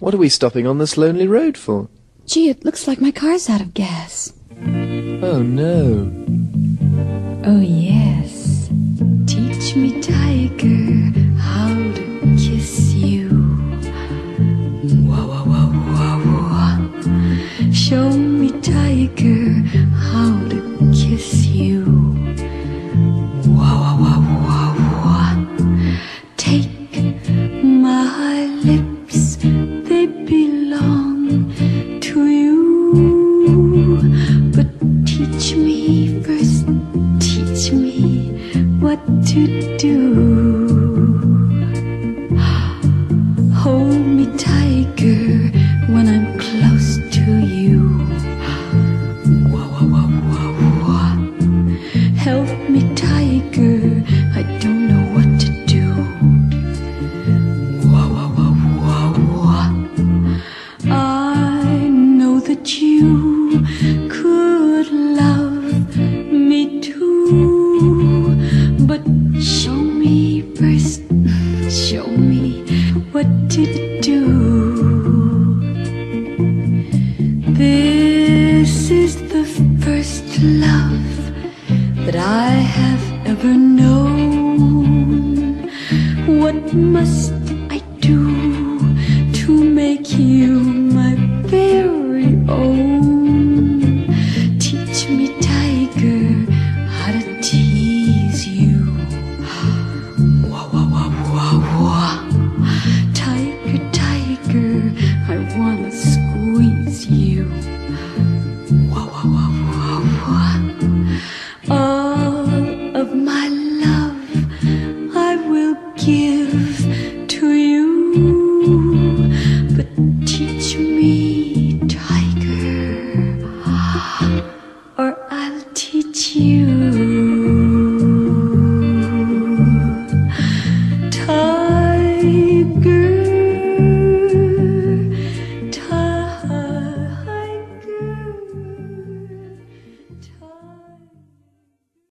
What are we stopping on this lonely road for? Gee, it looks like my car's out of gas. Oh no. Oh, yes. Teach me, tiger, how to kiss you. Wah, wah, wah, wah, wah. Show me, tiger, how to kiss you. Take my lips, to do. Hold me, tiger, when I'm close to you. Help me, tiger, what to do. This is the first love that I have ever known. What must of my love I will give